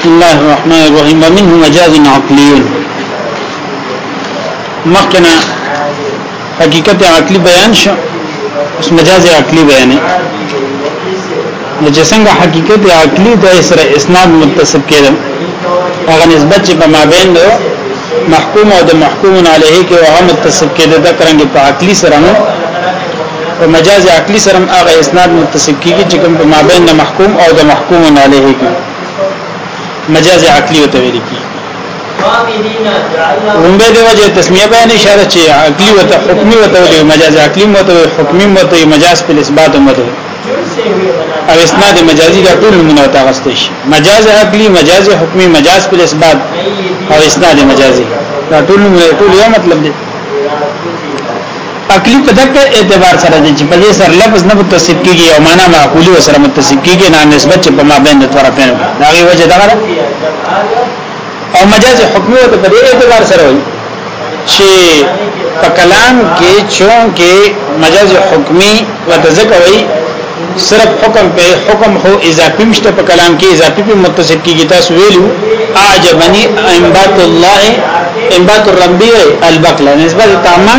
بسم الله الرحمن الرحیم ومنه مجاز عقلی مخکنا حقیقت عقلی بیان شو اس مجاز عقلی بیان نو چې څنګه حقیقت عقلی د سره اسناد متصل کېدل هغه نسبت چې په مابین دی محکوم او د محکوم علیه کې هغه متصل کېدل د کرنګ په عقلی سره نو په مجاز عقلی سره هغه اسناد متصل کیږي چې کوم په مابین د محکوم او د محکوم علیه کې مجاز عقلی او تویل کی هم به د وجه تسمیه بیان اشاره چې عقلی او حکمی او تویل مجاز عقلی او تویل حکمی او تویل مجاز په اثبات او مدد او اسناد مجازي دا ټول نمونه او تاغست شي مجاز عقلی مجاز حکمی مجاز په اثبات او اسناد مجازي دا ټول نمونه ټول یو مطلب دی عقلی په دغه اعتبار سره دی چې په دې سره لفظ نه متصف کیږي او معنا معقولی سره متصف کیږي نه نسبت چې په ما بین طرفین دا غي وجه دا ده او مجاز حکمی او په دې اعتبار سره وي چې په کلام کې چون کې مجاز حکمی وتذکوي صرف حکم په حکم هو اضافي مشته په کلام کې اضافي په متصف کې تاسو ویلو اعجبني انبات الله انبات الربيع البقله نسبت تامه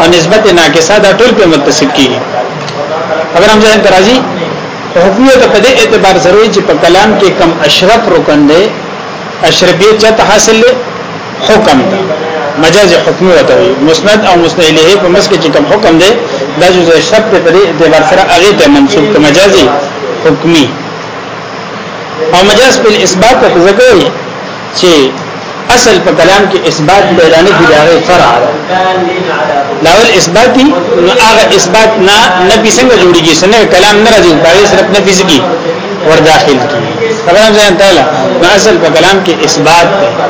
او نسبت ناقصه دا ټول په متصف کې اگر هم ځان ترازی حکمیت په دې اعتبار ضروري چې په کلام کې کم اشرف رکن دی اشرفیت چته حاصل دی حکم ده مجاز حکم وته وي مسند او مسند الیه په مسکه چې کوم حکم ده دا جز شرط په دې اعتبار سره هغه ته منسوب ته مجازي حکمی او مجاز په اثبات ته ځکه چې اصل په کلام کې اثبات بیانې کې دغه فرع ده لاول اثبات دي نو هغه اثبات نه نبی څنګه جوړیږي څنګه کلام نه راځي په هغه صرف نبی ځګي ور داخل کی خبره ځان تعالی نو اصل په کلام کې اثبات ده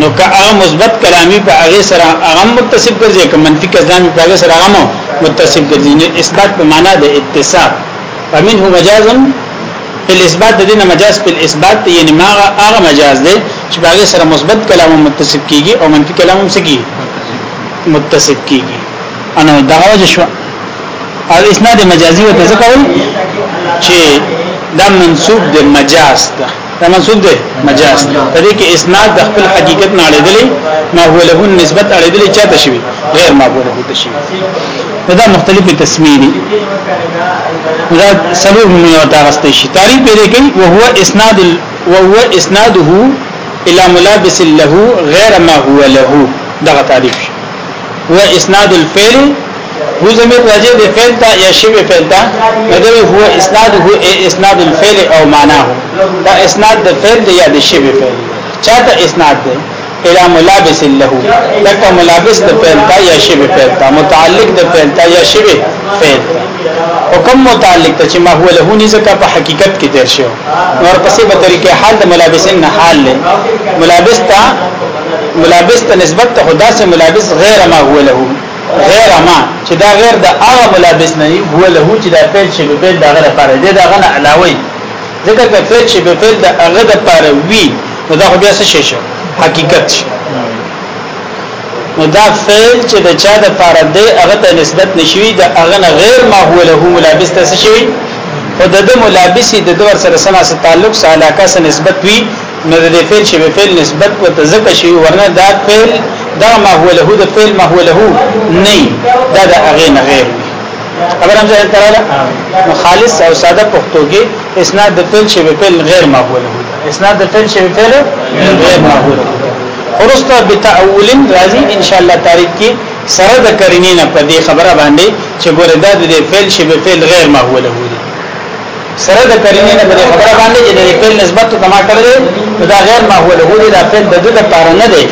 نو که هغه مثبت کلامی په هغه سره هغه متصف ګرځي که منطق کلامی په هغه سره هغه متصف ګرځي نو اثبات په معنا د اتصاف فمنه مجاز په اثبات د دینه مجاز په اثبات یعنی ما هغه مجاز دی چې هغه سره مثبت کلام متصف کیږي او منطق کلام هم سکی متصف کیږي انا دا وجه شو او اسناد مجازي وته ځکه چې دا منسوب د مجاز ده دا منصوب دی مجاز په دې کې اسناد د خپل حقیقت نه اړېدلې ما هو له نسبت اړېدلې چاته شوی غیر ما هو له تشوی دا مختلفه تسمیه دي دا سلوه من یو تاغسته شي تعریف پیدا کوي او هو اسناد او هو اسناده الى ملابس له غیر ما هو له دغه تعریف هو اسناد الفعل هو زمير راجع دی فعل تا یا شبه فعل تا مدوی هو اسناد هو اسناد الفعل او معناه دا اسناد د فعل دی یا د شبه فعل چاته اسناد دی الى ملابس له لکه ملابس د فعل تا یا شبه فعل تا متعلق د فعل تا یا شبه فعل تا حکم متعلق ته چې ما هو له نه ځکه په حقیقت کې تیر شو نور پسې په طریقې حال د ملابسین نه حال له ملابس ته ملابس ته نسبت ته خدا سه ملابس غیر ما هو له غیر ما چې دا غیر د هغه ملابس نه هو له چې دا پیل شي به دا غره لپاره دی دا غنه علاوه ځکه که پیل شي به پیل د هغه لپاره وی نو دا خو بیا څه شي حقیقت شي نو دا فعل چې د چا د پاره دی هغه ته نسبت نشوي د هغه نه غیر ما هو له ملابس ته شي او د د ملابسي د دور سره سره تعلق سره علاقه سره نسبت وي نو د فعل شی به فعل نسبت و تزکه شی ورنه دا فعل دا ما هو له د فعل ما هو له نه دا د هغه نه غیر خبر هم ځان تراله خالص او ساده پښتو کې اسناد د فعل شی به فعل غیر ما هو له اسناد د فعل شی به فعل غیر ما هو له ورسته بتاول راضی ان شاء الله تاریخ کې سره د کرینې نه په دې خبره باندې چې ګوره دا د فعل شی به فعل غیر ما هو له سره د کلمې نه بلې خبره باندې چې د فعل نسبت ته ما کړل نو دا غیر معقول هو دا فعل د دې لپاره نه دی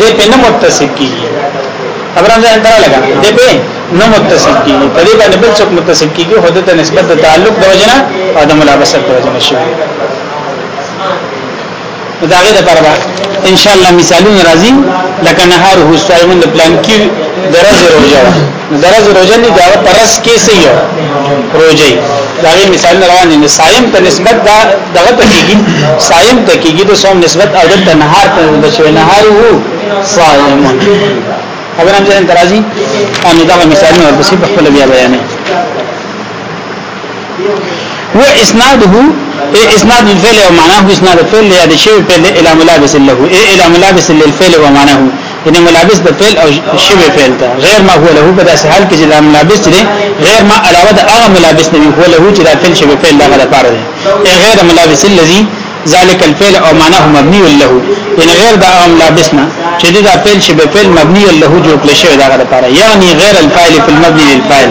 د په نه متصف کیږي خبره نه انتر لگا د په نه متصف کیږي په دې باندې بل څوک متصف کیږي هو د نسبت د تعلق د وجنه او د ملابسه د وجنه شي دا غي د پروا ان شاء الله مثالونه راځي لکه نهار هو صائمون د پلان کې درز روزه درز روزه نه دا پرس کې سي یو روزه دا غي مثال روان دي صائم ته نسبت دا دغه ته کیږي صائم ته کیږي د صوم نسبت او د نهار ته د شوی نهار هو صائمون خبرم ځین ترازی ان دا مثالونه ورپسې په خپل بیا بیانې و اسناده اي اسناد الفعل ومعناه اسناد الفعل يا د شوی فعل الى ملابس له اي الى ملابس للفعل ومعناه ان ملابس د فعل او شوی فعل ته غیر ما هو له په داسې حال کې چې دا ملابس دی غیر ما علاوه د هغه ملابس نه هو له چې دا فعل شوی فعل دغه لپاره دی غیر ملابس الذي ذالک الفعل او معناه مبني له ان غیر دا عام لابسنا چې دا فعل شی به فعل مبني له جوړ کړی شوی دا غره لپاره یعنی غیر الفاعل فی المبني للفاعل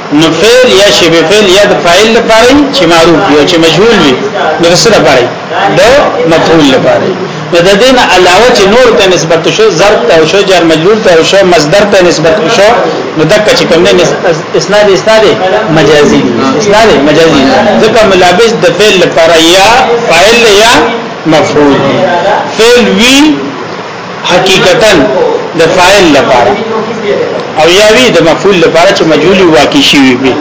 نو فعل یا شبه فعل یا د فاعل لپاره چې معروف وي او چې مجهول وي نو د سره لپاره د مفعول لپاره نو د دین علاوه چې نور ته نسبت شو ضرب ته شو جر مجرور ته شو مصدر ته نسبت شو نو دک چې کوم نه اسناد اسناد مجازي اسناد مجازي ځکه ملابس د فعل لپاره یا فاعل یا مفعول فعل وی حقیقتا د فاعل لپاره او یا وی د مفعول لپاره چې مجهول واقع شي وي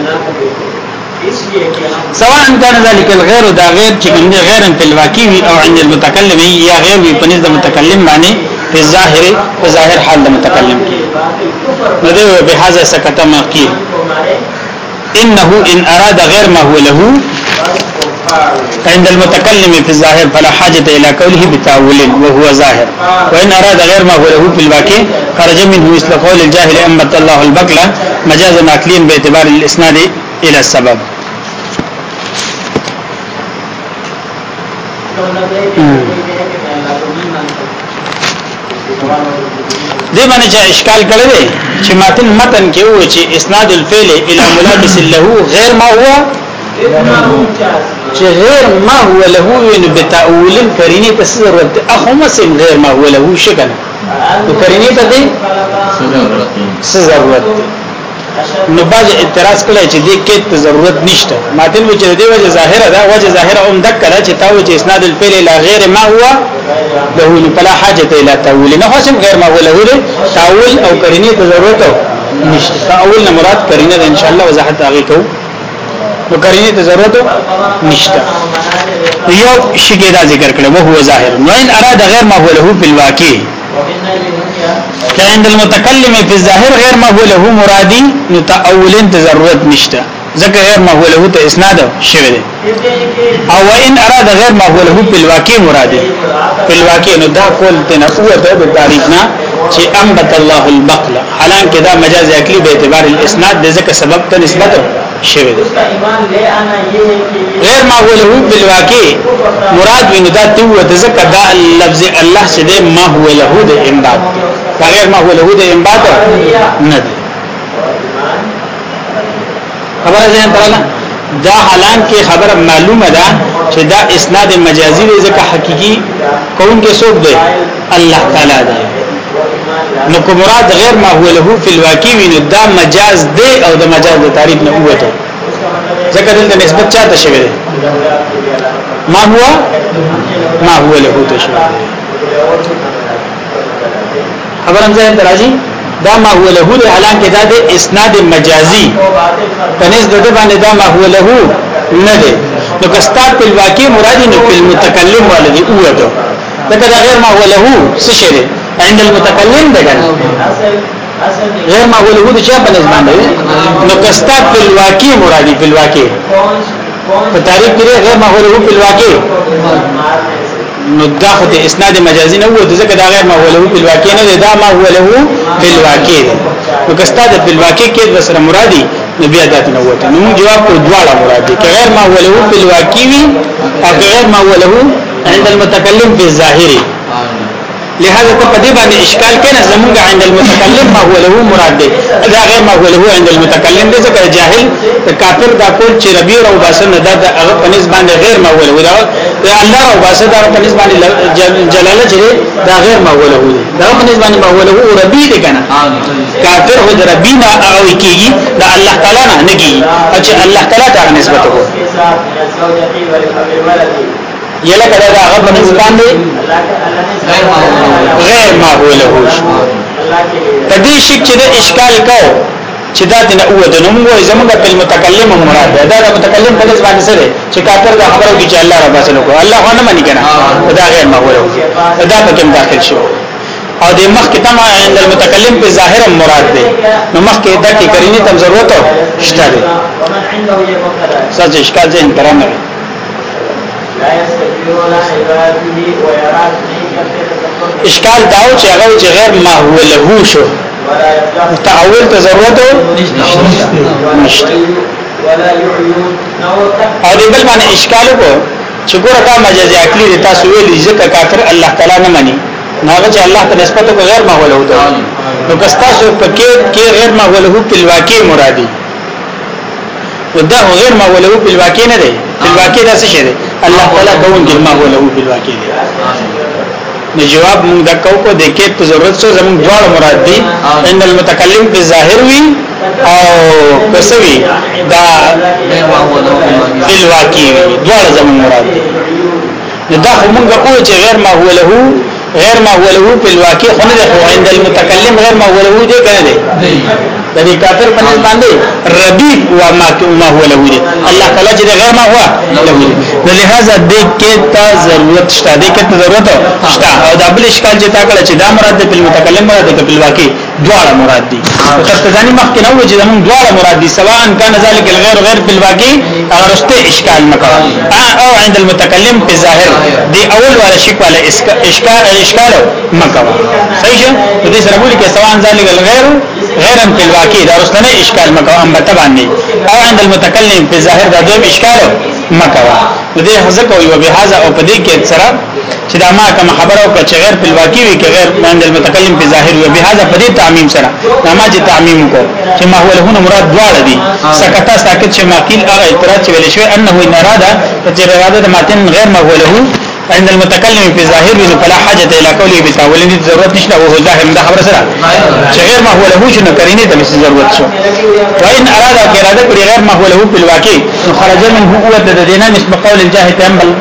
سواء كان ذلك الغير دا غیر چې کوم غیر په الواقع وي او عند المتکلم یا غیر وي په نسبت متکلم باندې په ظاهر په ظاهر حال د متکلم کې نو به هاذا سکته مقی انه ان اراد غیر ما هو له عند المتكلم في الظاهر فلا حاجة إلى قوله بتاول وهو ظاهر وإن أراد غير ما هو له في الواقع خرج منه مثل قول الجاهل أمت الله البقلة مجازا عقليا باعتبار الإسناد إلى السبب دې باندې چې اشکال کړی دی چې متن متن کې و چې اسناد الفعل الى ملابس له غیر ما هو چې غیر ما هو له ان بتاول کرینه ته ضرورت اخو مسم غیر ما هو له شکنه کرینه ته دې ضرورت نو باج اعتراض کړی چې دې کې ته ضرورت نشته ماتن و چې دې وجه ظاهره ده وجه ظاهره هم دک کړه چې تاو چې اسناد الفعل لا غیر ما هو له فلا حاجت الى تاول نه حسم غیر ما هو له تاول او کرینه ته ضرورت نشته تاول نه مراد کرینه ده ان شاء الله وضاحت هغه کو نو کرینه ته ضرورت نشته یو شګه دا ذکر کړو هو ظاهر نو ان اراده غیر ما هو له بالواقع که عند المتکلم فی الظاهر غیر مهوله مرادی نو تاولین ته ضرورت نشته ځکه غیر مهوله ته اسناد شوی دی او ان اراد غیر مهوله په الواقع مرادی په الواقع نو دا کول ته نه قوت او تعریف نه چې انبت الله البقل حالانکه دا مجاز عقلی به اعتبار الاسناد د ځکه سبب ته نسبت شوی دی غیر ما هو له بالواقع مراد ویني دا تو د زکه دا لفظ الله چې دی ما هو له د امباد غیر ما هو له د امباد نه دی خبره ځین تراله دا حالان کې خبره معلومه ده چې دا اسناد مجازي دی ځکه حقيقي کون کې څوک دی الله تعالی دی نو کوم مراد غیر ما هو له فی الواقع وینو دا مجاز دی او د مجاز د تعریف نه وته ځکه دلته نسبت چاته شوی دی ما هو ما هو له ته شوی خبرم ځای درازي دا ما هو له دی الان کې دا د اسناد مجازي پنځ د باندې دا ما هو له نه دی نو کستا په واقع مرادي نو په متکلم والدي اوته لکه دا غیر ما هو له څه شی دی عند المتکلم ده کنه غیر ما هو له د چا په نسبت دی نو کستا په واقع مرادی په واقع په تعریف کې غیر ما هو له په واقع نو دا خو د اسناد مجازي نه وو ځکه دا غیر ما هو له په واقع نه دا ما هو له په واقع دی نو کستا د په واقع کې د سره مرادی نو بیا دا نه وته نو جواب کو دواړه مرادی غیر ما هو له په واقع وی او غیر ما هو له عند المتکلم فی الظاهر لہذا ته په دې باندې اشکال کینې زمونږ عند المتکلم ما هو له مراد دی دا غیر ما هو له عند المتکلم دی ځکه جاهل کافر دا کول چې ربی او باسن دا د هغه په نسبت باندې غیر ما هو له دا الله او باسن دا په نسبت باندې جلاله چې دا غیر ما هو له دی دا په نسبت باندې ما هو له ربی دی کنه کافر هو د ربی نه او کیږي دا الله تعالی نه نه کیږي چې الله تعالی ته نسبت وو یله کړه دا هغه بنس باندې غیر ما هو له هوش په دې شي چې د اشکال کو چې دا دنه اوه د نوم وای زمونږ په متکلم مراد ده دا د متکلم په ځبان سره چې کافر دا خبره کوي چې الله رب اسلو کو الله خو نه مانی کنه دا غیر ما هو دا په کوم داخل شو او د مخ کې تم عند المتکلم په ظاهر مراد ده نو مخ کې دا کې کرینه تم ضرورت شته ده سچ اشکال ځین پرمه اشکال داو چې هغه چې غیر ما هو له شو تحول ته ضرورت نشته او دې بل باندې اشکال وو چې ګوره دا مجازي عقلي دي تاسو ویلي ځکه کافر الله تعالی نه مني هغه چې الله ته نسبت کو غیر ما هو له نو کستا سو پکې کې غیر ما هو له په واقع مرادي نو دا غیر ما ولو په واقع نه دی په واقع دا څه شی دی الله تعالی کوم چې ما ولو په واقع دی نو جواب موږ د کو کو د کې په ضرورت سره زموږ ډول مراد دی ان المتکلم په ظاهر وی او کسوی دا په واقع وی ډول زموږ مراد دی دا موږ کو چې غیر ما ولو غیر ما هو له په الواقع خو نه ده خو عند المتکلم غیر ما هو له دې کنه دي د دې کافر په نسبت باندې ربيب و ما ما هو له دې الله تعالی چې غیر ما هو له دې نو لہذا دې کې ته ضرورت شته دې کې ته ضرورت شته او دا بل اشکال چې تا کړه چې دا مراد په المتکلم مراد په الواقع دواړه مراد دي او ترتزانی مخکې نه و چې زمون دواړه مراد دي سواء کان ذلک الغیر غیر په الواقع او رسته اشکال مکو او عند المتکلم په ظاهر دی اول والا شک والا اشکال اشکال مکو صحیح شه نو دې سره بولی کې سواء ذلک الغیر غیرا په الواقع دا رسته اشکال مکو ام بتبان نه او عند المتکلم په ظاهر دا دویم اشکال مکو نو دې حذف او بهذا او په دې کې سره چې دا ما کوم خبره او چې غیر په واقع وي کې غیر عند المتکلم په ظاهر وي به هاذا په دې تعمیم سره دا ما چې تعمیم کو چې ما هو له مراد دواړه دي سکتا ساکت چې ما قیل هغه اعتراض چې ویل شوی انه ان اراده چې اراده د ماتن غیر ما هو له عند المتكلم في ظاهر وي فلا حاجه الى قوله بتاول دي ضرورت نشته او ظاهر ده خبر سره چې غیر ما هو له شنو کرینه ته ضرورت شو وان اراد اراده پر غیر ما هو له په الواقع خرج منه قوت د دینه نسبت قول الجاهل تنبل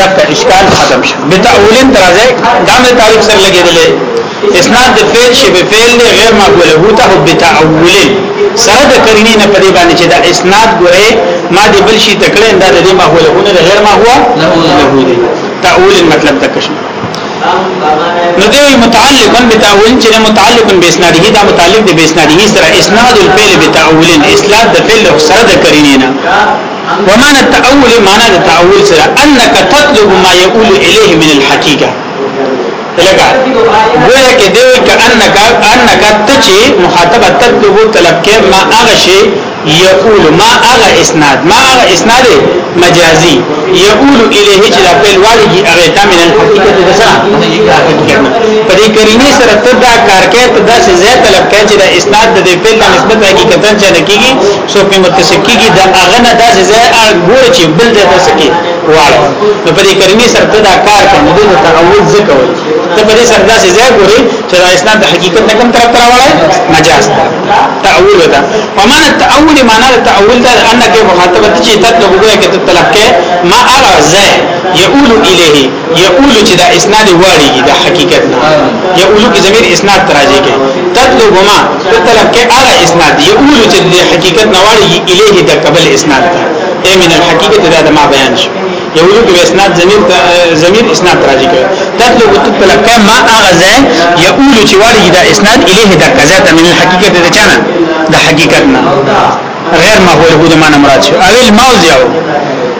دغه اشکال ختم شي بتاولین درازه دا مې تعریف سره لګیدلې اسناد د فعل شی به فعل دی غیر معقول هو ته بتاولین سره د کرینې نه پدې باندې چې دا اسناد ګوره ما دې بل شي تکړه دا د دې معقول هونه د غیر معقول نه هو دی تاول مطلب تکش نو دې متعلقا بتاول چې متعلقا به اسناد هی دا متعلق دی به اسناد هی سره اسناد الفعل بتاولین اسناد د فعل سره د کرینې نه ومعنى التأول معنى التأول سره انك تطلب ما يقول اليه من الحقيقه لکه وایي کې دی کأنک انک تچی مخاطب تطلب طلب کې ما هغه شی یقول ما هغه اسناد ما هغه اسناد مجازي یقول الیه چې د خپل والدی هغه ته من الحقیقت د سره په دې کرینه سره ته دا کار کې ته دا څه زه طلب کې چې د اسناد د خپل نسبت حقیقت څخه کیږي څوک مې متصل کیږي دا هغه نه داسې ځای ګوره چې بل ځای ته سکی واړه نو په دې کرمی سره ته دا کار کوي د تعوذ ذکر وي ته په دې سره داسې ځای ګوري چې دا اسلام د حقیقت نه کوم طرف راوړی مجاز ده تعوذ ده ومعنى التعوذ معنى التعوذ ده انك مخاطبه چې تطلب ګویا کې تطلب کې ما ارزه يقول الیه یقول چې دا اسناد واړیږي د حقیقت نه یقول کې زمير اسناد تراجه کې تطلب ما تطلب کې هغه اسناد یقول چې د حقیقت نه واړیږي الیه د قبل اسناد ته اي من الحقيقه دا د ما بیان شو یو لوګ اسناد زمير زمير اسناد راځي کوي دا لوګ تطلع کما اغزه يقول چې واړي دا اسناد الیه دا کذا ته من الحقيقه د چانه د حقیقت نه غیر ما هو له دې معنی مراد شو اول موضع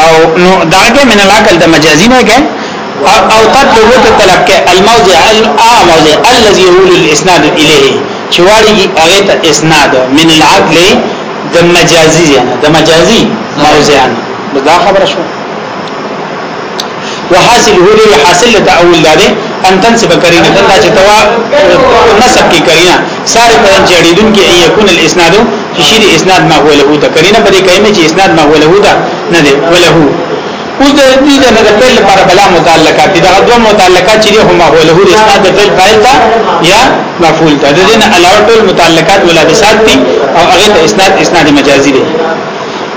او نو دا کې من العقل د مجازي نه کې او تطلب ته طلب کې الموضع الموضع الذي هو الاسناد الیه چې واړي هغه ته اسناد من العقل د مجازي نه د مجازي موضعان دا خبره شو وحاصل هو دې حاصل له تاول ده ان تنسب کرینه دا چې توا نسب کې کرینه ساره په چې اړیدون کې یکون الاسناد چې شری اسناد ما هو له ده کرینه په دې کایمه چې اسناد ما هو له ده نه ده وله اوس د دې د نه په لپاره بلا متعلقه دي دا دوه متعلقات چې هما هو له دې اسناد د فعل فاعل تا یا مفعول تا د دې نه علاوه ټول متعلقات ولا بسات دي او هغه ته اسناد اسناد مجازي دي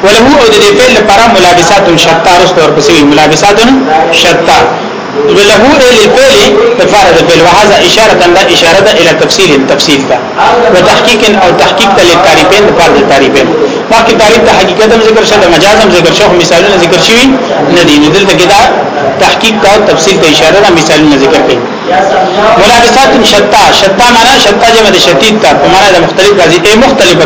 وله او د دې فعل لپاره ملابسات شتا رستو ورپسې ملابسات شتا وله للفعل لپاره د فعل وهذا اشاره ده اشاره ده الى تفصيل تفصيل ده وتحقيق او تحقيق ته لتعريفين لپاره د تعريفين مخکې تعریف د حقیقت هم ذکر شوی د مجاز هم ذکر شوی مثالونه ذکر شوی نه دي نو دلته کې دا تحقیق او تفصیل ته اشاره ده مثالونه ذکر کړي ملابسات شتا شتا معنا شتا جمع د شدید ته معنا د مختلف راځي مختلفه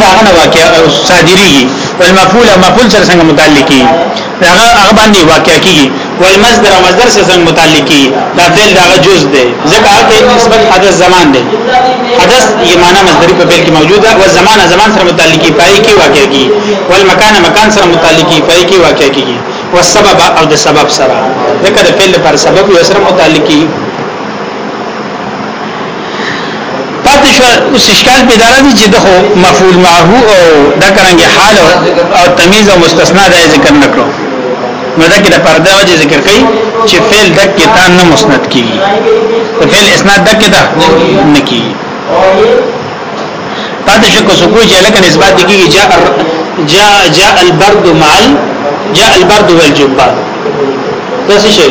دا هغه نه واقع صادریږي والمفعول او مفعول سره څنګه متعلق کیږي دا هغه باندې واقع کیږي والمصدر او مصدر سره څنګه متعلق کیږي دا فعل دا جز دی ځکه هغه نسبت حدث زمان دی حدث یې معنا مصدر په فعل کې موجوده او زمان زمان سره متعلق کیږي پای کې واقع کیږي والمکان مکان سره متعلق کیږي پای کې واقع کیږي والسبب او د سبب سره ځکه د فعل پر سبب یې سره متعلق کیږي پاتې شو اوس اشکال پیدا راځي چې دغه مفعول معه او دا کرانګي حال او تمیز او مستثنا د ذکر نکړو نو دا کې د پرده وجه ذکر کړي چې فعل د کتان نه مسند کیږي فعل اسناد د کتا نه کیږي پاتې شو کو سکو چې لکه نسبت کیږي جاء جاء جاء البرد مع جاء البرد والجبار دا څه شي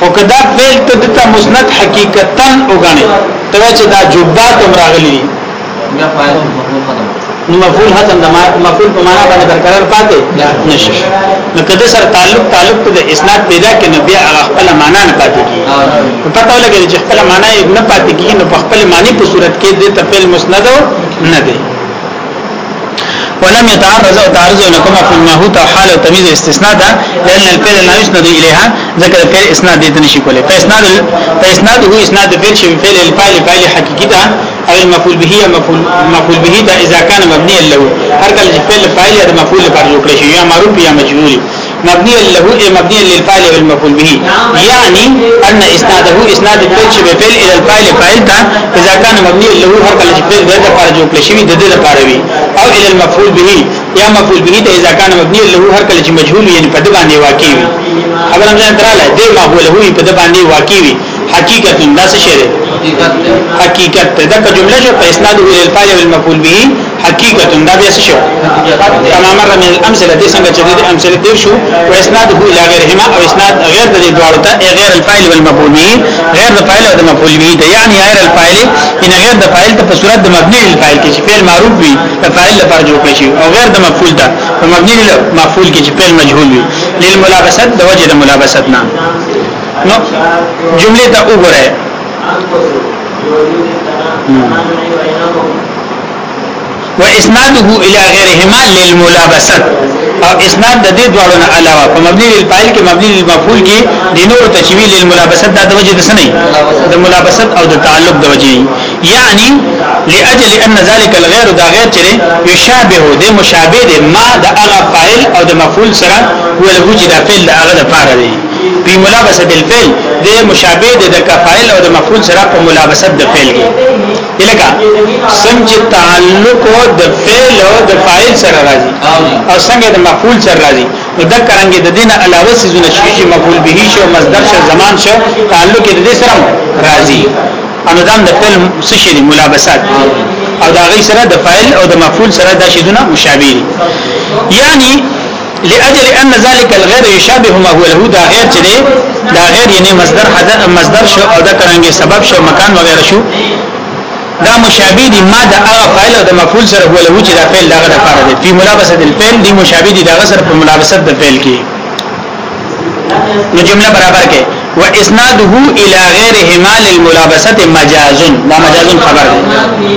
خو کدا فعل ته دته مسند حقیقتا وګڼي ته چې دا جبات هم راغلي نو مفعول حتم د مفعول په معنا باندې برقرار پاتې نشي نو کده سره تعلق تعلق ته د اسناد پیدا کینو بیا هغه خپل معنا نه پاتې کیږي پته ولګي چې خپل معنا نه پاتې کیږي نو په خپل معنی په صورت کې د تفعیل مسند نه دی ولم يتعرض او تعرض لكم في الماهوت او حال او تميز استثناء ده لان الفعل لا يسند اليها ذکر فعل اسناد دې نشي کولای په اسناد په اسناد هو اسناد فعل شي فعل الفاعل فاعل حقيقي ده او المفعول به مفعول مفعول به ده اذا كان مبني له هر کله چې فعل فاعل یا مفعول لپاره جوړ شي یا معروف یا مجهول مبني له اي مبني للفاعل والمفعول به يعني ان اسناده اسناد الفعل شي به فعل الى الفاعل فاعل تا اذا كان مبني له هر کله چې فعل د لپاره جوړ کړی شي د دې لپاره وي او الى المفعول به یا مفعول به ته اذا كان مبني له هر کله چې مجهول وي په دې باندې واقع وي خبر هم ځان تراله دې ما هو له په دې باندې واقع وي حقیقت دا څه شی حقیقت دا جمله شو په اسناد الى الفاعل والمفعول به حقیقت دا بیا څه شو کما مر من الامثله دې څنګه چې دې امثله تیر شو او اسناد هو الى غیرهما او اسناد غیر د دې دواړو ته غیر الفاعل والمفعول به غیر د فاعل او د مفعول به ته یعنی غیر الفاعل ان غیر د فاعل ته په صورت د مبني للفاعل کې چې فعل معروف وي د فاعل لپاره جوړ شي او غیر د مفعول ته په مبني للمفعول کې چې فعل مجهول وي للملابسه د وجه د ملابسه نه نو جمله ته وګورئ و اسناده الى غيرهما للملابسه او اسناد د دې دوړو نه علاوه په مبني للفاعل کې مبني للمفعول کې د نور تشویل للملابسه د وجه د سنې د ملابسه او د تعلق د وجه یعنی لاجل ان ذلك الغير دا غیر چې یشابه د مشابه د ما د هغه فاعل او د مفعول سره ولغوږي د فعل د هغه لپاره دی په ملابسه بالفعل د مشابه د کفایل او د مفعول سره په ملابسه د فعل کې الکه څنګه تعلق د فعل او د فاعل سره راځي او څنګه د مفعول سره راځي نو دا کرانګي د دینه علاوه سيزونه شي چې مفعول به شي او مصدر شي زمان شي تعلق د دې سره راځي انو دام د فعل څه شي ملابسات او دا غي سره د فاعل او د مفعول سره د شیزونه مشابه دي یعنی لاجل ان ذلك الغير يشابه ما هو له دا غیر چې دی دا غیر یعنی مصدر حذف مصدر شو او دا کرانګي سبب شو مکان وغیرہ شو دا مشابه دي ما دا هغه فعل او د مفعول سره هو له چې دا فعل دغه د فعل دی په ملابسه د فعل دی مشابه دي دغه سره په ملابسه د فعل کې نو جمله برابر کې واسناده الى غيرهما للملابسه مجاز دا مجاز خبر دی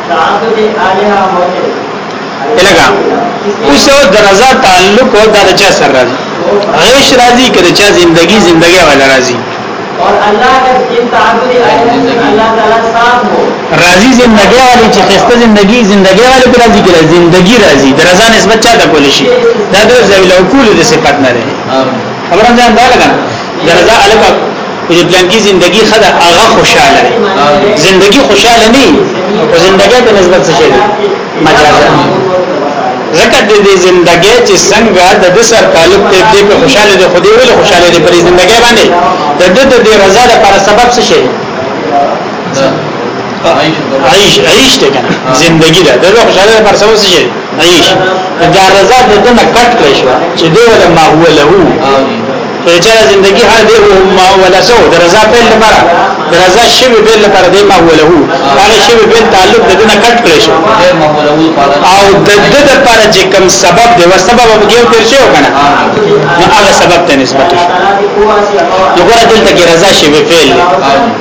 الګا اوس یو د رضا تعلق او د چا سره راځي عیش راځي کله چا زندگی زندگی ولا راځي اور الله کا ان تعبد الله تعالی صاحب هو راضی زندگی والی چې خسته زندگی زندگی والی پر راضی کړه زندگی راضی د رضا نسبت چا ته کول شي دا د ذوی العقول د صفات نه ده خبره ځان دا لګا د رضا الګا او د پلانکی زندگی خدا هغه خوشاله دی زندگی خوشاله نه او زندګی په نسبت څه شي مجازا زکه د دې زندګی چې څنګه د دې سر تعلق ته دې په خوشاله دي خو دې ول خوشاله دي په زندګی باندې د دې د دې رضا لپاره سبب څه شي عيش عيش ته کنه زندگی ده د خوشاله لپاره سبب څه شي عيش دا رضا د دې نه کټ کړی شو چې دې ول ما هو له خو چې زندگی هر دی او ما ولا سو درزا په لپاره درزا شوی به لپاره دی ما ولا هو هغه شوی به تعلق د دنه کټ کړی شو او د د لپاره چې کوم سبب دی ور سبب به یو تر شو کنه نو هغه سبب ته نسبت شو نو ګور دلته کې رضا شوی فعل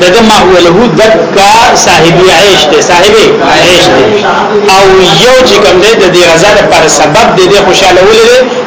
د د ما ولا هو د کا صاحب عيش دی صاحب عيش دی او یو چې کوم دی د رضا لپاره سبب دی د خوشاله ولې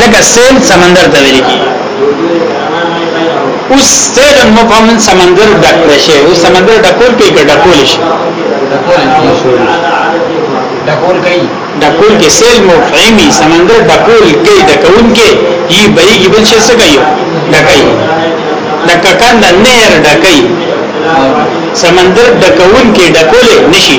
لکه سیل سمندر ته ویل کی اوس سیل مفهم سمندر ډک شي او سمندر ډکول کې ډکول شي ډکول کوي ډکول کې سیل مفهمي سمندر ډکول کې ډکون کې یي بېګي بل څه څه کوي ډکای ډککان د نهر ډکای سمندر ډکون کې ډکول نشي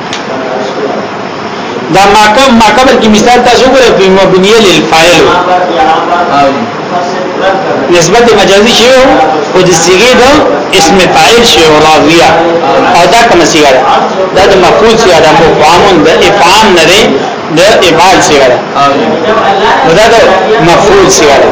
دا ماکم ماکبر کی مثال تاسو ګورئ په مبنیه للفاعل نسبت مجازي شی او د صيغه د اسم فاعل شی او راویه او دا کوم صيغه ده دا د مفعول صيغه ده مفعول د افعام نه ده د افعال صيغه ده دا د مفعول صيغه ده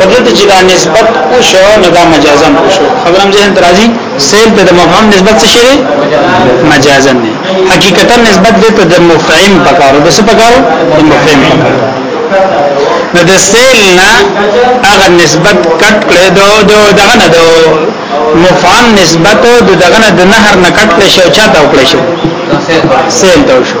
کدلته چې دا نسبت او شو نو دا مجازن او شو خبرم ذهن ترازی سیل ته د مفهوم نسبت څه شي مجازن نه حقیقتا نسبت دې ته د مفهوم پکارو د څه پکارو د مفهوم پکارو نو د سیل نه هغه نسبت کټ کړي دو دو دغه نه دو مفهوم نسبت دو دغه نه د نهر نه کټ کړي شو چاته وکړي شو سیل ته شو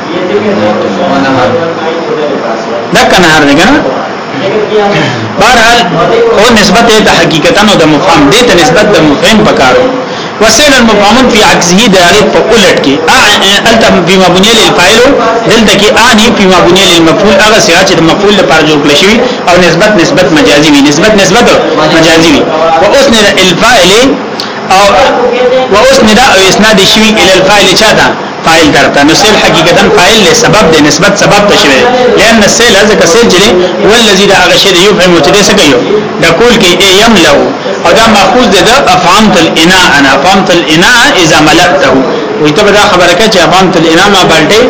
دا کنار دی کنه بهرحال او نسبت ته حقیقتا او د مفهوم دې ته نسبت د مفهوم پکارو وسیل المفهوم فی عکسه د هغه په الټ کې الته بما بنی للفاعل دلته کې انی بما بنی للمفعول هغه سره چې د مفعول لپاره جوړ کړی شوی او نسبت نسبت مجازي وي نسبت نسبت مجازي وي او اسند الفاعل او واسند او اسناد شوی ال الفاعل چاته فاعل درته نو سیل حقیقتا فاعل له سبب د نسبت سبب ته شوی لئن سیل ځکه سیل جری والذي دا هغه شی دی یفهم چې دې سکه یو د کول کې ایم لو او دا ماخوذ ده د افهمت الاناء انا افهمت الاناء اذا ملأته وي ته دا خبره کوي چې افهمت الاناء ما بالټي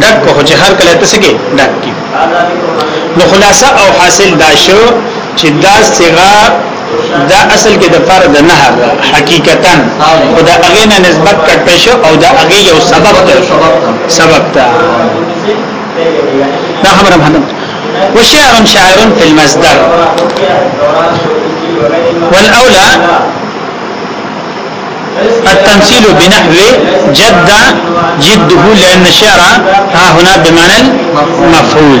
ډک کو چې هر کله تاسو کې ډک کی نو خلاصه او حاصل دا شو چې دا صيغه دا اصل کې د پر د نهر حقیقتا او دا هغه نه نسبت کټ پېښو او دا هغه یو سبب ده سبب ده دا خبره مهمه وشعر شاعر في المصدر والاولى التمثيل بنحو جد جده لان الشعر ها هنا بمعنى المفعول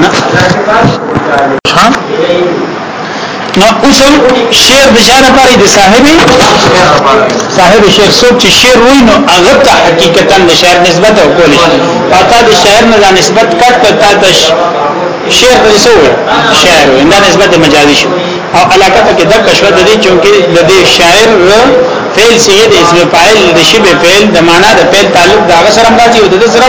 نه نو اوس شعر د شعر لپاره د صاحب صاحب شعر څوک چې شعر وای نو هغه ته حقیقتا د شعر نسبت او کول شي پتا د شعر نه نسبت کټ پتا د شعر د څو شعر نه نسبت مجازي شو او علاقه ته کې د کشوه د دې چونکه د دې شاعر فعل سید اسم فاعل د شی به فعل د معنا د فعل تعلق دا سره راځي او د سره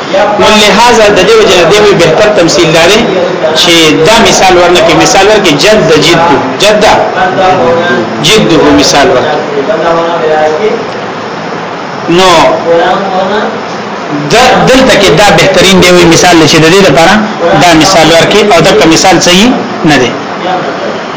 نو لہذا د دې وجه د دې بهتر تمثيل لري چې دا مثال ورنه کې مثال ورکې جد د جد جد جد هو مثال ورکې نو د دلته کې دا بهترین دی مثال چې د دې لپاره دا مثال ورکې او دا مثال صحیح نه دی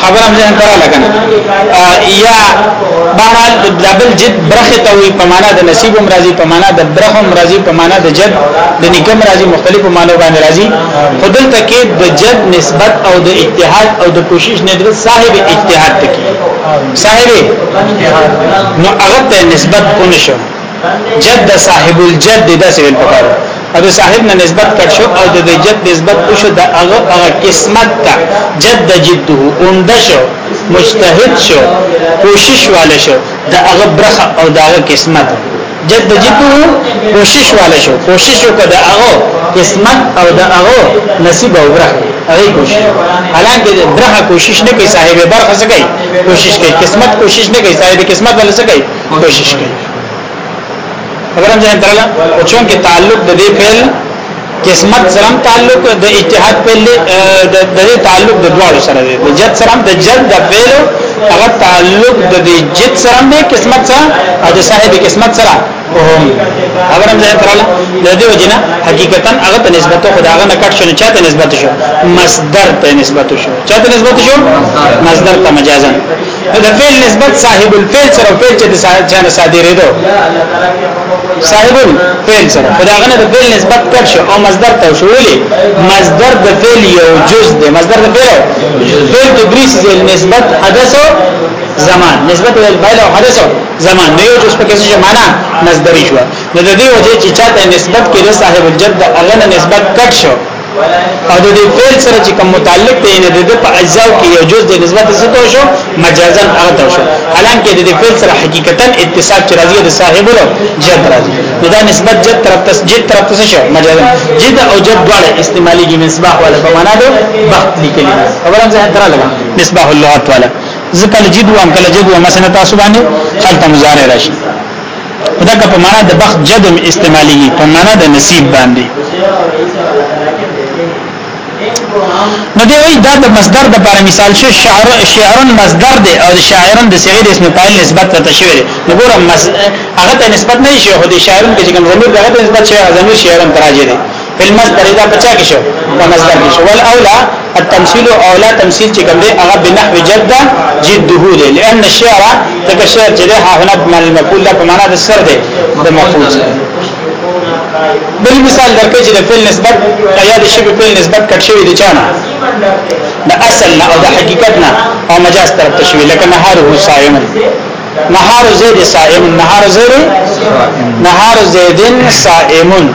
خبره هم ځین تراله کنه یا بهرحال دبل جد برخه ته وي په معنا د نصیب هم راځي په معنا د برخه هم راځي په معنا د جد د نکم راځي مختلفو معنی باندې راځي خدل تکي د جد نسبت او د اجتهاد او د کوشش نه د صاحب اجتهاد تکي صاحب نو هغه ته نسبت کو نشو جد صاحب الجد داسې ویل پکاره او د صاحب نه نسبت کړ شو او د جد نسبت وشو د هغه هغه قسمت ته جد جده اوند شو مجتهد شو کوشش والے شو د هغه برخه او د هغه قسمت جد جده کوشش والے شو کوشش وکړه د هغه قسمت او د هغه نصیب او برخه هغه کوشش حالانکه برخه کوشش نه کوي صاحب برخه څه کوي کوشش کوي قسمت کوشش نه کوي صاحب قسمت ول څه کوي کوشش کوي خبرم ځان درله او چون کې تعلق د دې فعل قسمت سره تعلق د اتحاد فعل د دې تعلق د دواړو سره دی د جد سره د جد د فعل هغه تعلق د دې جد سره د قسمت سره او د صاحب قسمت سره هم خبرم ځان درله د دې وجنه حقیقتا هغه ته نسبت خو داغه نه کټ شنه چاته نسبت شو مصدر ته نسبت شو چاته نسبت شو مصدر ته مجازن نو د فعل نسبت صاحب الفعل سره فعل چې د چانه صادرې دو صاحب الفعل سره خداغه نه د فعل نسبت کړ شو او مصدر ته شو ولي مصدر د فعل یو جز دی مصدر د فعل فعل د بریس نسبت حدث زمان نسبت ال فاعل او حدث زمان نه یو جز په کې څه معنا مصدر شو نو د دې وجه چې چاته نسبت کې د صاحب الجد اغنه نسبت کټ شو او د دې فعل سره چې کوم متعلق دی نه د په اجزاو کې یو جز د نسبت څه تو شو مجازا هغه تو شو حالانکه د دې فعل سره حقیقتا اتصال چې راځي د صاحب له جد راځي نو دا نسبت جد طرف ته جد طرف ته شو مجازا جد او جد دواړه استعمالي کې مصباح ولا په معنا ده وخت لیکلي خبرم ځه تر لګا مصباح اللغات والا ځکه جد وام کله جد وام مثلا تاسو باندې خلطه مضارع راشي دا که په معنا د بخت جدم استعمالي په معنا د نصیب باندې نو دی وی دا د مصدر د پر مثال شو شعر شعرن مصدر دی او شاعرن د صغیر اسم فاعل نسبت ته شوی دی نو ګوره هغه ته نسبت نه شي خو د شاعرن کې کوم ضمیر هغه ته نسبت شي ضمیر شاعرن تراجه دی په المصدر دا بچا کې شو په مصدر کې شو ول اولا التمثيل اولا تمثيل چې کوم دی هغه بنحو جد جده دی لئن الشعر تک شعر چې ده هغه په معنا مقول ده په معنا د سر دی د مفعول بل مثال درکې چې د فعل نسبت یا د شی په فعل نسبت کټ شوی دی چانه د اصل نه او د حقیقت نه او مجاز طرف ته شوی لکه نهار هو صائم نهار زید صائم نهار زید نهار زیدن صائمون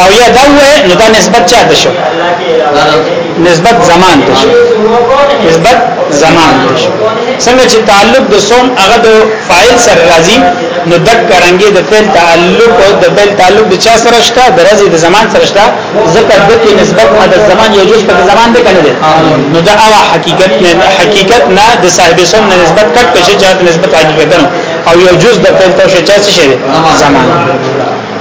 او یا دا وې نو دا نسبت چا ته شو نسبت زمان ته شو نسبت زمان ته شو څنګه چې تعلق د صوم هغه د فاعل سره راځي نو دک کرانګي د فعل تعلق او د فعل تعلق د چا سره شته د رضی د زمان سره شته ذکر د کې نسبت ما د زمان یو جز په زمان دی کنه دی نو دا او حقیقت نه حقیقت نه د صاحب سم نه نسبت کټ کشه چا نسبت حقیقت او یو جز د فعل تو شي چا څه شي زمان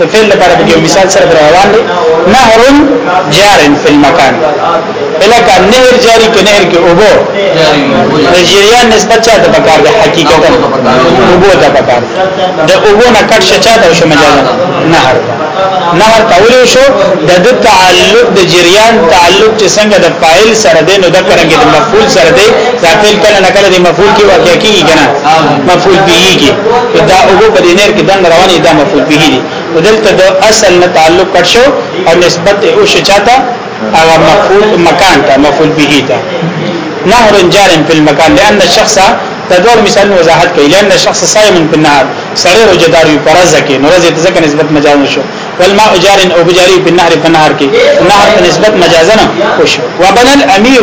د فعل لپاره په یو مثال سره پر روان دی نهر جار فی المکان الکه نهر جاری کې نهر کې اوبو د جریان نسبت چا ته پکار دی حقیقتا اوبو ته پکار د اوبو نه کټ شچا ته شو مجاز نهر نهر تاویل شو د د تعلق د جریان تعلق چې څنګه د فاعل سره دی نو د کرنګ د مفعول سره دی دا فعل کله نه کله د مفعول کې واقع کیږي کنه مفعول به کیږي دا او په دې نر کې د رواني دا مفعول به دي دلته د اصل نه تعلق کړ شو او نسبت او شچاته هغه مفعول مکان ته مفعول به ته نهر جار فی المکان لأن الشخص تدور مثال وضاحت کوي لأن الشخص صائم فی النهار سړی روزدار وي پرځه کې نو روزه ځکه نسبت مجاز شو والماء جار او بجاری فی النهر فنهر کې نهر په نسبت مجازنه وشو وبنل امیر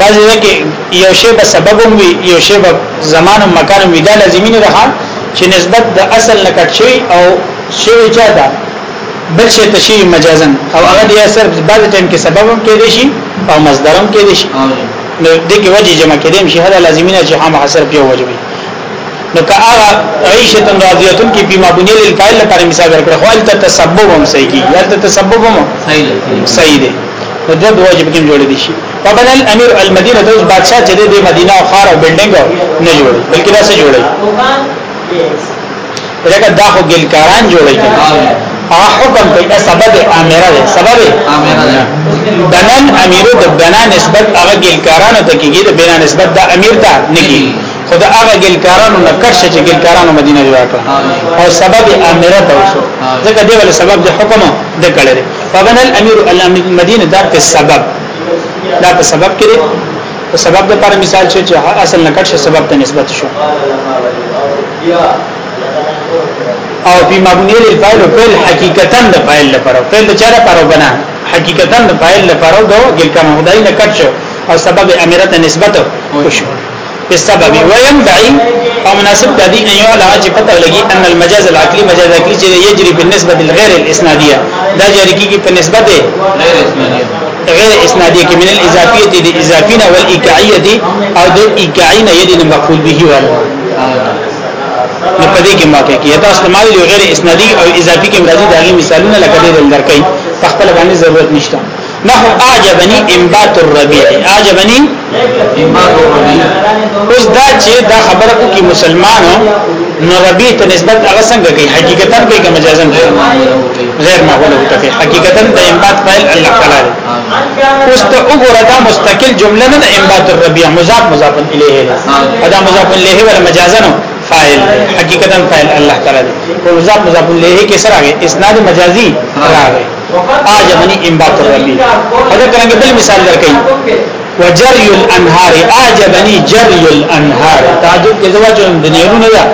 بعضی ځکه یو شی به سبب وي یو شی به زمان او مکان وي دا لازمي نه ده چې نسبت د اصل نه کټ شي او شی چاته بل شی ته شي مجازن او هغه دی صرف بعض ټیم کې سبب هم کېدې شي او مصدر هم کېدې شي نو دې کې وجه جمع کېدې شي هدا لازمي نه چې هم حاصل پیو وجه وي نو که هغه عیشه راضیتون کې بما بنی للفاعل لپاره مثال ورکړ خو البته تسبب هم صحیح کی یا تسبب هم صحیح دی نو د دوه وجه کې جوړې دي شي په بن الامیر المدینه د بادشاہ چې د مدینه او خار او بلډینګ نه جوړ بلکې دا څه جوړي لکه دا خو ګلکاران جوړي هغه حکم کوي سبب امره ده سبب امره ده بنان امیرو د بنا نسبت هغه ګلکارانو ته کیږي د بنا نسبت د امیر ته نه کیږي خدا هغه ګلکارانو نه کرشه چې ګلکارانو مدینه جوړه او سبب امره ته وشو ځکه دی ول سبب د حکم د کړل فبن الامير المدينه دا په سبب دا په سبب کې په سبب د پر مثال چې اصل نه کټ سبب ته نسبت شو او په مبني للفاعل او فعل حقیقتا د فاعل لپاره فعل د چاره پر بنا حقیقتا د فاعل لپاره دو ګل کما خدای نه کټ شو او سبب امرته نسبت شو په سبب ویم دای او مناسب د دین یو لا چې پته لګي ان المجاز العقلی مجاز عقلی چې یجري بالنسبه للغیر الاسنادیه دا جاری کیږي په نسبت غیر اسنادیه غیر اسنادیه کې من الاضافیه دي اضافین او الاکعیه دي او د اکعین یدي نه مقبول به وي نو پدې کې ماته کې تاسو ته مالي غیر اسنادي او اضافي کې مرضی داغي مثالونه لکه دې درکې په خپل باندې ضرورت نشته نحو اعجبني انبات الربيع اعجبني انبات الربيع اوس دا چې دا خبره کوي مسلمانو نو ربيع ته نسبت هغه څنګه کوي حقیقتا کوي که مجازا کوي غیر معقوله ته کوي حقیقتا د انبات فعل الله تعالی اوس ته وګوره دا مستقل جمله نه انبات الربيع مضاف مضاف الیه ده دا مضاف الیه ولا مجازا نو فاعل حقیقتا فاعل الله تعالی دی مضاف مضاف الیه کې سره اسناد مجازي راغی اعجبني انبات الربي هغه څنګه بل مثال درکې وجري الانهار اعجبني جري الانهار تعجب کې زواجون د نهرونو دا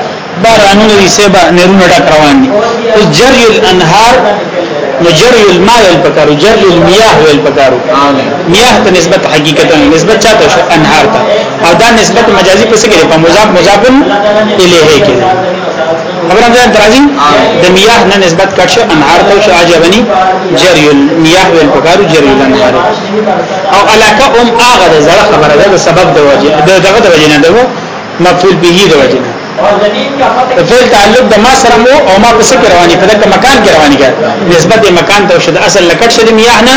بارانونه دي سبا نهرونه ډک روان دي جري الانهار نو جري الماء الفکر جري المياه الفکر مياه ته نسبت حقیقتا نسبت چاته شو انهار ته او دا نسبت مجازي په څه کې په مضاف مضاف الیه کې خبره ده درازي د میاه نه نسبت کړ شو انهار ته شو عجبني جری میاه ول پکارو جری انهار او علاقه ام هغه ده زړه خبره ده سبب د وجه د دغه د وجه نه ده مفعول به د وجه نه فعل تعلق د ما سره مو او ما پس رواني په دغه مکان کې رواني کړ نسبت مکان ته شو د اصل لکټ شد میاه نه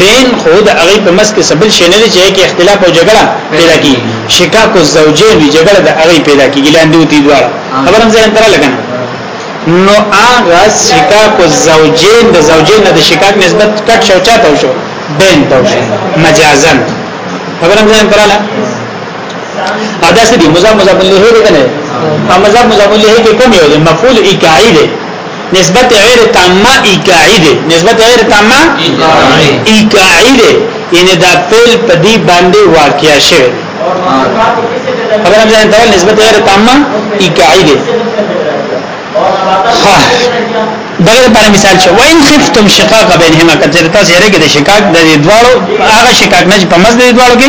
بین خو د هغه په مس کې سبل شي نه دي چې کې اختلاف او جګړه پیدا کی شکاک او زوجین وی جګړه د هغه پیدا کیږي لاندې دي دواړه خبرم ځان تر لګنه نو هغه شکاک او زوجین د زوجین د شکاک نسبت کټ شو چاته شو بین ته شو مجازن خبرم ځان تر لګنه ادا سدي مزه مزه بلې هره کنه مزه مزه بلې کې کوم یو مفعول اکاعی دی نسبت غیر تامه ایکاعی دی نسبت غیر تامه ایکاعی دی یعنی دا فعل په دې باندې واقع شوی خبره مې ځان ته نسبت غیر تامه ایکاعی دی دغه پر مثال شو وان خفتم شقاق بینهما کثرتا سره کې د شقاق د دوړو هغه شقاق نه په مزد دوړو کې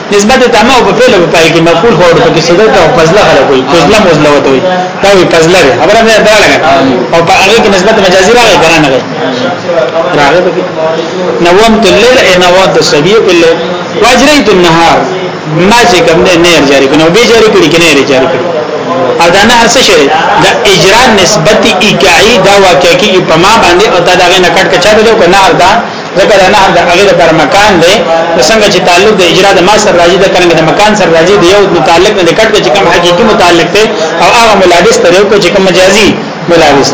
نسبت تمه او په پیل په پای کې مقبول هو ورته کې صدر او فضله خلک وي فضله مزله وته وي دا وي فضله ده خبره ده دا لګا او په هغه کې نسبت مجازي راغی ګرانه ده راغی به نوم تلل انوا د سبي کله واجريت النهار ما چې کوم نه نهر جاری کنه به جاری کړی کنه نه جاری کړی او دا نه څه شي د اجرا نسبت ایکای دا واقع کې په ما باندې او دا دغه نکټ کچا ده کنه دا ذکر نه د هغه لپاره مکان دی نو څنګه چې تعلق د اجرا د ما سره راځي د کلمې د مکان سره راځي د یو متعلق نه کټ چې کوم حقيقي متعلق دی او هغه ملابس ته یو چې کوم مجازي ملابس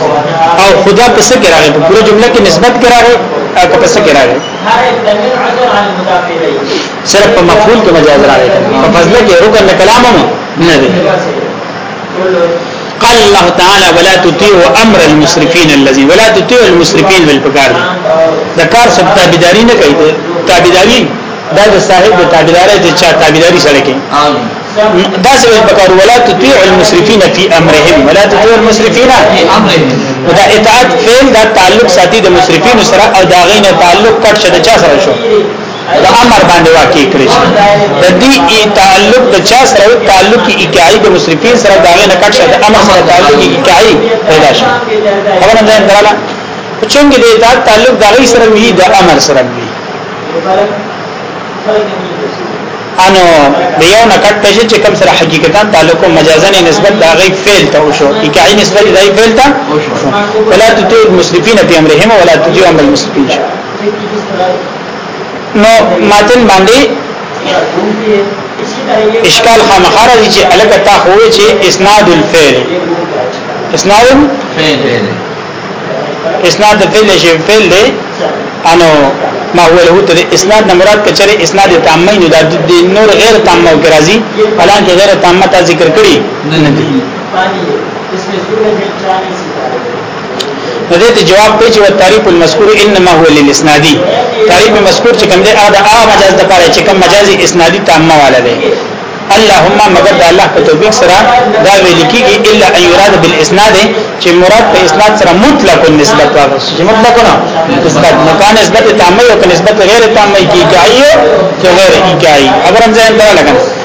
او خدا په څه کې راغی په پوره جمله کې نسبت کې راغی او په څه کې راغی صرف په مفعول کې مجاز راغی په فضله کې رکن کلام نه دی قال الله تعالی ولا تطيعوا امر المسرفين الذين ولا تطيعوا المسرفين بالفقار دا کار سب تابعداري نه کوي تابعداري دا د صاحب د تابعداري د چا تابعداري سره کوي دا سبب پکار ولا تطيع المسرفين في امرهم ولا تطيع المسرفين في امرهم دا اطاعت فعل دا تعلق ساتي د مسرفين سره او دا غینه تعلق کټ شته چا سره شو د امر باندې واقع کړی شي د دې تعلق د چا سره او تعلق اکاعي د مصرفین سره دا نه کټ شه د امر سره تعلق اکاعي پیدا شي خبره ده دراله چونګې د دا تعلق د غي سره وی د امر سره وی انو د یو نه کټ شي چې کوم سره حقیقتا تعلق مجازا نسبت د غي فعل ته وشو اکاعي نسبت د غي فعل ته ولا تطيع المسرفين في امرهم ولا تطيع امر المسرفين نو ماتن باندې اشکال خامخا راځي چې الګ تا خو چې اسناد الفعل اسناد الفعل اسناد الفعل شی فعل دی انو ما هو له ته اسناد نه مراد کچره اسناد تامه نه د نور غیر تامه کې راځي الان کې غیر تامه تا ذکر کړی نه نه دي نو دې جواب کوي چې تعریف المذکور انما هو للاسنادي تعریف مذکور چې کوم دی هغه د هغه مجاز د پاره چې کوم مجاز اسنادي تامه والا دی اللهم مگر د الله په توفیق سره دا ویل کیږي الا ان یراد بالاسناد چې مراد په اسناد سره مطلق نسبت واغس چې مطلق نه نسبت مکان نسبت تامه او نسبت غیر تامه کیږي که غیر کیږي خبرم ځان ته لګنه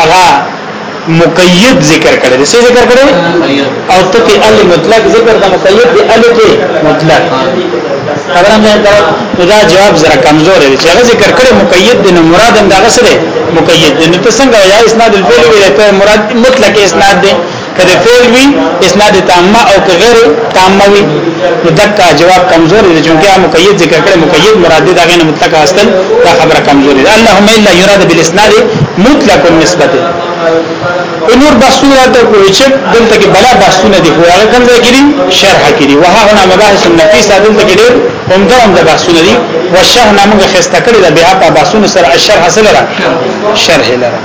هغه مقید ذکر کړی دی څه ذکر کړی او ته په ال مطلق ذکر د مقید دی ال کې مطلق خبره مې دا دا جواب زره کمزور دی چې هغه ذکر کړی مقید دی نو مراد هم دا غسره مقید دی نو ته څنګه یا اسناد الفعل ویل ته مراد مطلق اسناد دی که د فعل وی اسناد تامه او که غیر تامه وی نو دغه جواب کمزور دی چې هغه مقید ذکر کړي مقید مراد دی دغه مطلق اصل دا خبره کمزوري ده اللهم الا يراد بالاسناد مطلق النسبه نور بحثونه ته کوی چې دلته کې بلا بحثونه دي کوی هغه څنګه کړي شرح کړي وه هغه مباحث النفیسه دلته کې ډېر همدا همدا بحثونه دي او شرح نامه خسته کړي دا بیا په بحثونو سره شرح سره شرح لره